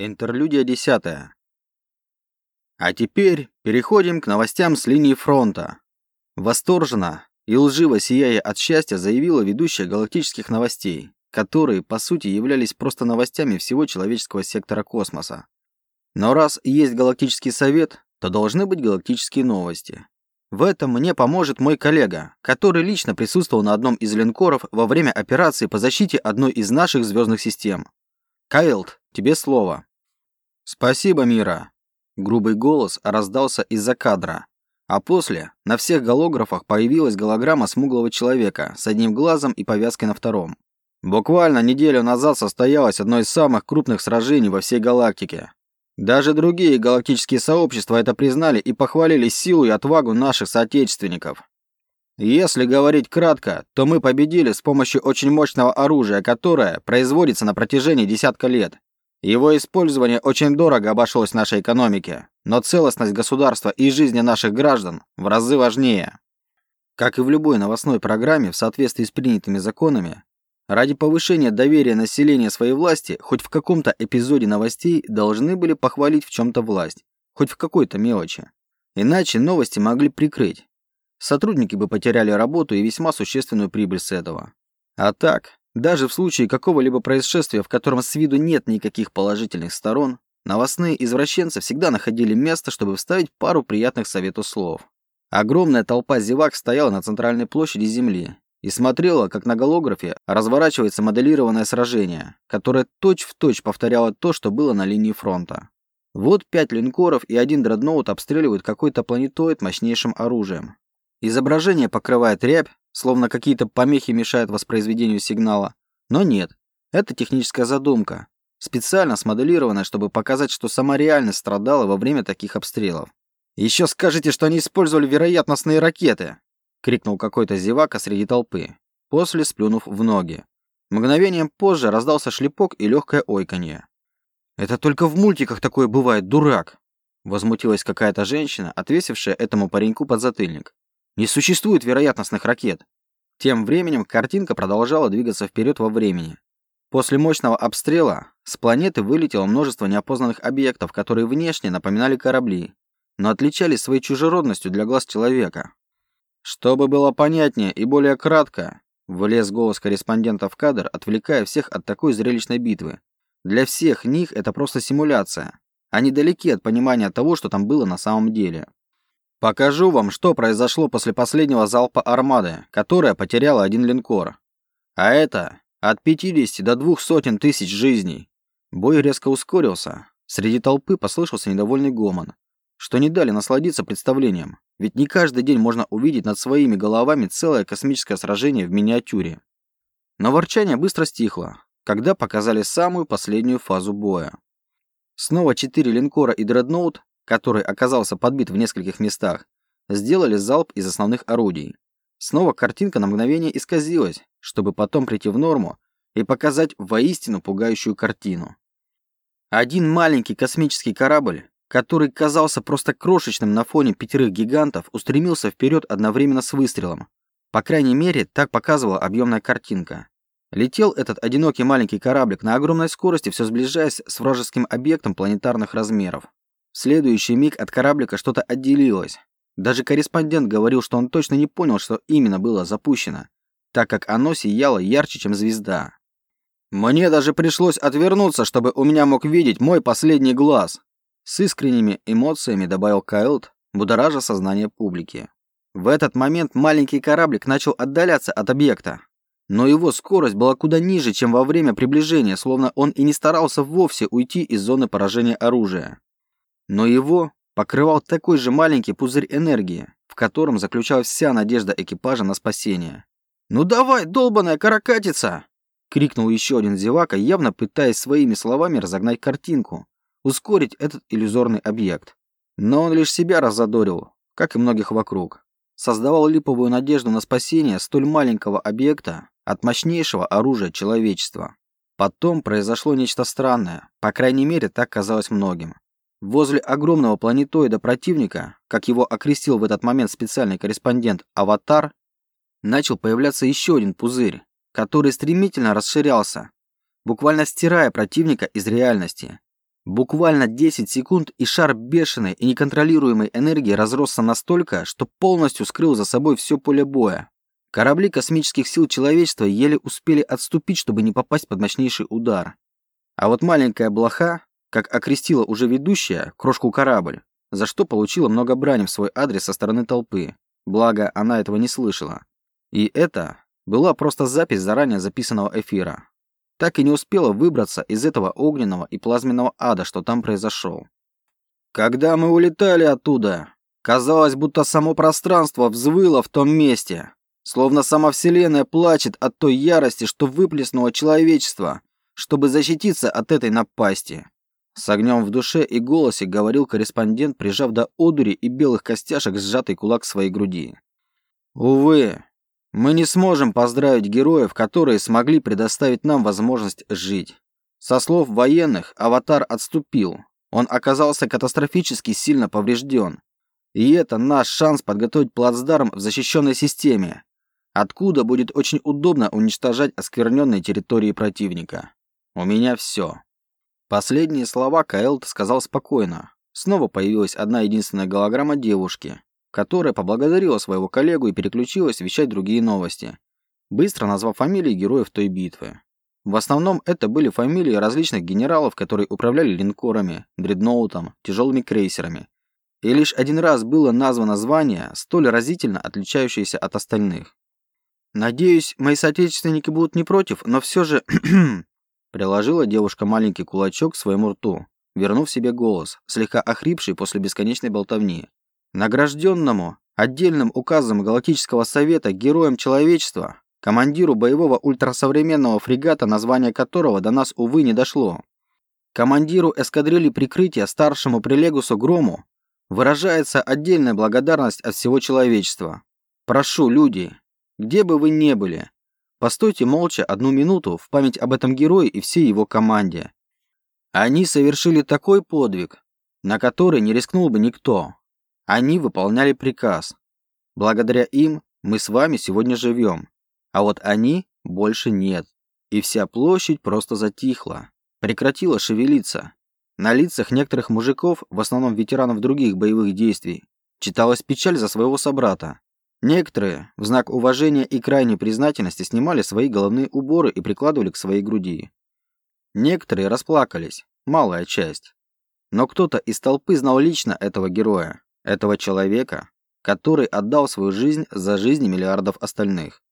Интерлюдия десятая. А теперь переходим к новостям с линии фронта. Восторженно и лживо сияя от счастья заявила ведущая галактических новостей, которые, по сути, являлись просто новостями всего человеческого сектора космоса. Но раз есть галактический совет, то должны быть галактические новости. В этом мне поможет мой коллега, который лично присутствовал на одном из линкоров во время операции по защите одной из наших звездных систем. Кайлд, тебе слово. «Спасибо, Мира!» Грубый голос раздался из-за кадра. А после на всех голографах появилась голограмма смуглого человека с одним глазом и повязкой на втором. Буквально неделю назад состоялось одно из самых крупных сражений во всей галактике. Даже другие галактические сообщества это признали и похвалили силу и отвагу наших соотечественников. Если говорить кратко, то мы победили с помощью очень мощного оружия, которое производится на протяжении десятка лет. Его использование очень дорого обошлось нашей экономике, но целостность государства и жизни наших граждан в разы важнее. Как и в любой новостной программе в соответствии с принятыми законами, ради повышения доверия населения своей власти хоть в каком-то эпизоде новостей должны были похвалить в чем-то власть, хоть в какой-то мелочи. Иначе новости могли прикрыть. Сотрудники бы потеряли работу и весьма существенную прибыль с этого. А так, даже в случае какого-либо происшествия, в котором с виду нет никаких положительных сторон, новостные извращенцы всегда находили место, чтобы вставить пару приятных советов слов. Огромная толпа зевак стояла на центральной площади Земли и смотрела, как на голографе разворачивается моделированное сражение, которое точь-в-точь точь повторяло то, что было на линии фронта. Вот пять линкоров и один дредноут обстреливают какой-то планетоид мощнейшим оружием. Изображение покрывает рябь, словно какие-то помехи мешают воспроизведению сигнала. Но нет, это техническая задумка, специально смоделированная, чтобы показать, что сама реальность страдала во время таких обстрелов. «Еще скажите, что они использовали вероятностные ракеты!» — крикнул какой-то зевака среди толпы, после сплюнув в ноги. Мгновением позже раздался шлепок и легкое ойканье. «Это только в мультиках такое бывает, дурак!» Возмутилась какая-то женщина, отвесившая этому пареньку подзатыльник. Не существует вероятностных ракет. Тем временем картинка продолжала двигаться вперед во времени. После мощного обстрела с планеты вылетело множество неопознанных объектов, которые внешне напоминали корабли, но отличались своей чужеродностью для глаз человека. Чтобы было понятнее и более кратко, влез голос корреспондента в кадр, отвлекая всех от такой зрелищной битвы. Для всех них это просто симуляция. Они далеки от понимания того, что там было на самом деле. Покажу вам, что произошло после последнего залпа армады, которая потеряла один линкор. А это от 50 до двух сотен тысяч жизней. Бой резко ускорился. Среди толпы послышался недовольный гомон, что не дали насладиться представлением. Ведь не каждый день можно увидеть над своими головами целое космическое сражение в миниатюре. Но ворчание быстро стихло, когда показали самую последнюю фазу боя. Снова четыре линкора и дредноут который оказался подбит в нескольких местах, сделали залп из основных орудий. Снова картинка на мгновение исказилась, чтобы потом прийти в норму и показать воистину пугающую картину. Один маленький космический корабль, который казался просто крошечным на фоне пятерых гигантов, устремился вперед одновременно с выстрелом. По крайней мере, так показывала объемная картинка. Летел этот одинокий маленький кораблик на огромной скорости, все сближаясь с вражеским объектом планетарных размеров. Следующий миг от кораблика что-то отделилось. Даже корреспондент говорил, что он точно не понял, что именно было запущено, так как оно сияло ярче, чем звезда. Мне даже пришлось отвернуться, чтобы у меня мог видеть мой последний глаз. С искренними эмоциями добавил Кайлд, будоража сознание публики. В этот момент маленький кораблик начал отдаляться от объекта. Но его скорость была куда ниже, чем во время приближения, словно он и не старался вовсе уйти из зоны поражения оружия. Но его покрывал такой же маленький пузырь энергии, в котором заключалась вся надежда экипажа на спасение. «Ну давай, долбаная каракатица!» — крикнул еще один зевака, явно пытаясь своими словами разогнать картинку, ускорить этот иллюзорный объект. Но он лишь себя разодорил, как и многих вокруг. Создавал липовую надежду на спасение столь маленького объекта от мощнейшего оружия человечества. Потом произошло нечто странное, по крайней мере, так казалось многим. Возле огромного планетоида противника, как его окрестил в этот момент специальный корреспондент «Аватар», начал появляться еще один пузырь, который стремительно расширялся, буквально стирая противника из реальности. Буквально 10 секунд, и шар бешеной и неконтролируемой энергии разросся настолько, что полностью скрыл за собой все поле боя. Корабли космических сил человечества еле успели отступить, чтобы не попасть под мощнейший удар. А вот маленькая блоха, как окрестила уже ведущая, крошку корабль, за что получила много брани в свой адрес со стороны толпы. Благо, она этого не слышала. И это была просто запись заранее записанного эфира так и не успела выбраться из этого огненного и плазменного ада, что там произошел. Когда мы улетали оттуда, казалось, будто само пространство взвыло в том месте, словно сама Вселенная плачет от той ярости, что выплеснуло человечество, чтобы защититься от этой напасти. С огнем в душе и голосе говорил корреспондент, прижав до одури и белых костяшек сжатый кулак своей груди. Увы, мы не сможем поздравить героев, которые смогли предоставить нам возможность жить. Со слов военных, аватар отступил. Он оказался катастрофически сильно поврежден. И это наш шанс подготовить плацдарм в защищенной системе, откуда будет очень удобно уничтожать оскверненные территории противника. У меня все. Последние слова Каэлт сказал спокойно. Снова появилась одна единственная голограмма девушки, которая поблагодарила своего коллегу и переключилась вещать другие новости, быстро назвав фамилии героев той битвы. В основном это были фамилии различных генералов, которые управляли линкорами, дредноутом, тяжелыми крейсерами. И лишь один раз было названо звание, столь разительно отличающееся от остальных. «Надеюсь, мои соотечественники будут не против, но все же...» Приложила девушка маленький кулачок к своему рту, вернув себе голос, слегка охрипший после бесконечной болтовни. Награжденному отдельным указом Галактического Совета Героем Человечества, командиру боевого ультрасовременного фрегата, название которого до нас, увы, не дошло, командиру эскадрильи прикрытия старшему прилегусу Грому, выражается отдельная благодарность от всего человечества. Прошу, люди, где бы вы ни были, постойте молча одну минуту в память об этом герое и всей его команде. Они совершили такой подвиг, на который не рискнул бы никто. Они выполняли приказ. Благодаря им мы с вами сегодня живем. А вот они больше нет. И вся площадь просто затихла. Прекратила шевелиться. На лицах некоторых мужиков, в основном ветеранов других боевых действий, читалась печаль за своего собрата. Некоторые, в знак уважения и крайней признательности, снимали свои головные уборы и прикладывали к своей груди. Некоторые расплакались, малая часть. Но кто-то из толпы знал лично этого героя этого человека, который отдал свою жизнь за жизни миллиардов остальных.